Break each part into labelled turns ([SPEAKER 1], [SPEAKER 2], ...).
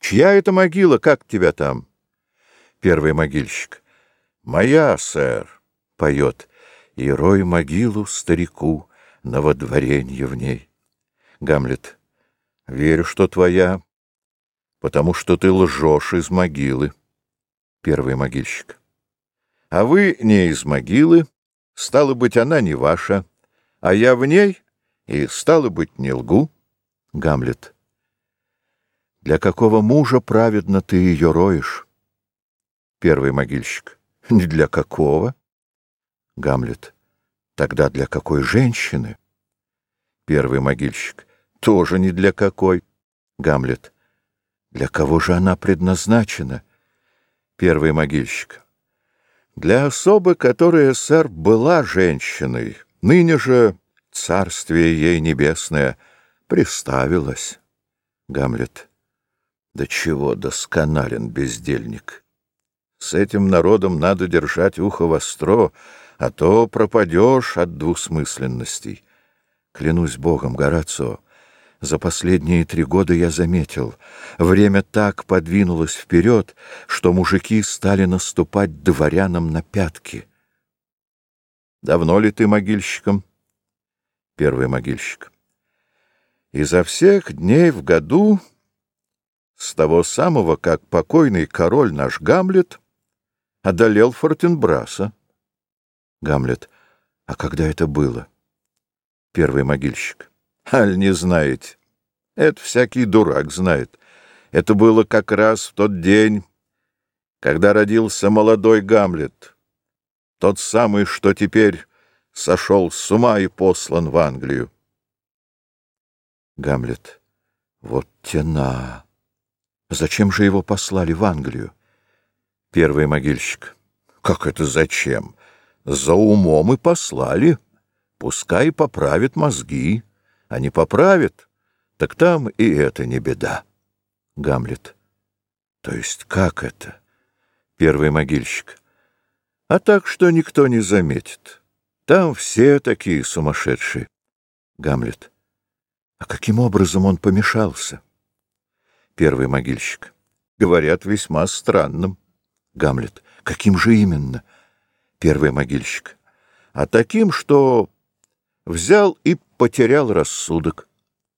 [SPEAKER 1] Чья это могила, как тебя там? Первый могильщик. Моя, сэр, поет. И рой могилу старику на водворенье в ней. Гамлет. Верю, что твоя, потому что ты лжешь из могилы. Первый могильщик. А вы не из могилы, стало быть, она не ваша, а я в ней, и, стало быть, не лгу. Гамлет. Для какого мужа праведно ты ее роешь? Первый могильщик. Не для какого? Гамлет. Тогда для какой женщины? Первый могильщик. Тоже не для какой. Гамлет. Для кого же она предназначена? Первый могильщик. Для особы, которая, сэр, была женщиной, ныне же царствие ей небесное приставилось. Гамлет. Да чего досконален бездельник! С этим народом надо держать ухо востро, а то пропадешь от двусмысленностей. Клянусь Богом, Горацио, за последние три года я заметил, время так подвинулось вперед, что мужики стали наступать дворянам на пятки. Давно ли ты могильщиком? Первый могильщик. Изо всех дней в году с того самого, как покойный король наш Гамлет одолел Фортенбраса. Гамлет. А когда это было? Первый могильщик. Аль не знаете. Это всякий дурак знает. Это было как раз в тот день, когда родился молодой Гамлет. Тот самый, что теперь сошел с ума и послан в Англию. Гамлет. Вот тена. Зачем же его послали в Англию? Первый могильщик. Как это зачем? За умом и послали. Пускай поправит мозги. А не поправит, так там и это не беда. Гамлет. То есть как это? Первый могильщик. А так, что никто не заметит. Там все такие сумасшедшие. Гамлет. А каким образом он помешался? Первый могильщик. Говорят, весьма странным. Гамлет. Каким же именно? Первый могильщик. А таким, что взял и потерял рассудок.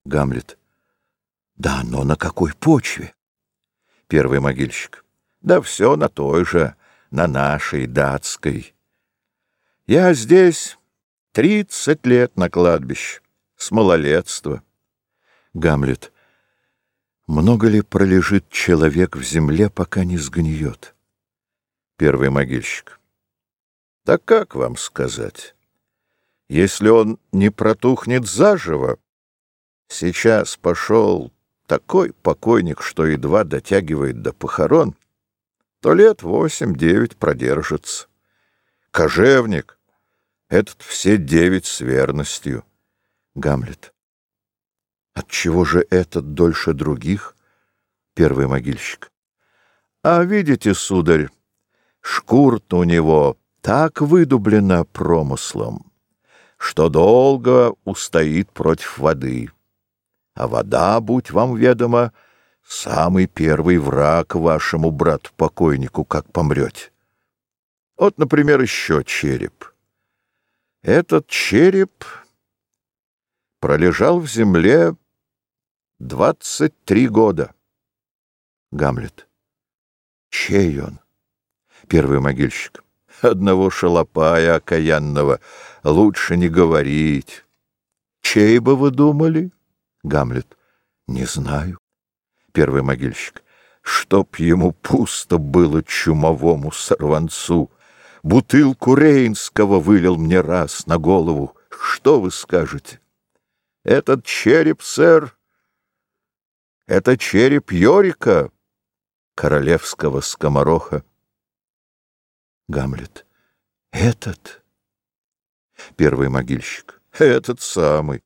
[SPEAKER 1] Гамлет. Да, но на какой почве? Первый могильщик. Да все на той же, на нашей датской. Я здесь тридцать лет на кладбище, с малолетства. Гамлет. Много ли пролежит человек в земле, пока не сгниет? Первый могильщик. Да как вам сказать? Если он не протухнет заживо, сейчас пошел такой покойник, что едва дотягивает до похорон, то лет восемь-девять продержится. Кожевник, этот все девять с верностью. Гамлет. Отчего же этот дольше других? Первый могильщик. А видите, сударь, шкурта у него так выдублена промыслом, что долго устоит против воды. А вода, будь вам ведомо, самый первый враг вашему брату-покойнику, как помрете. Вот, например, еще череп. Этот череп пролежал в земле Двадцать три года. Гамлет. Чей он? Первый могильщик. Одного шалопая окаянного. Лучше не говорить. Чей бы вы думали? Гамлет. Не знаю. Первый могильщик. Чтоб ему пусто было чумовому сорванцу. Бутылку рейнского вылил мне раз на голову. Что вы скажете? Этот череп, сэр, это череп Йорика, королевского скомороха. Гамлет. Этот? Первый могильщик. Этот самый.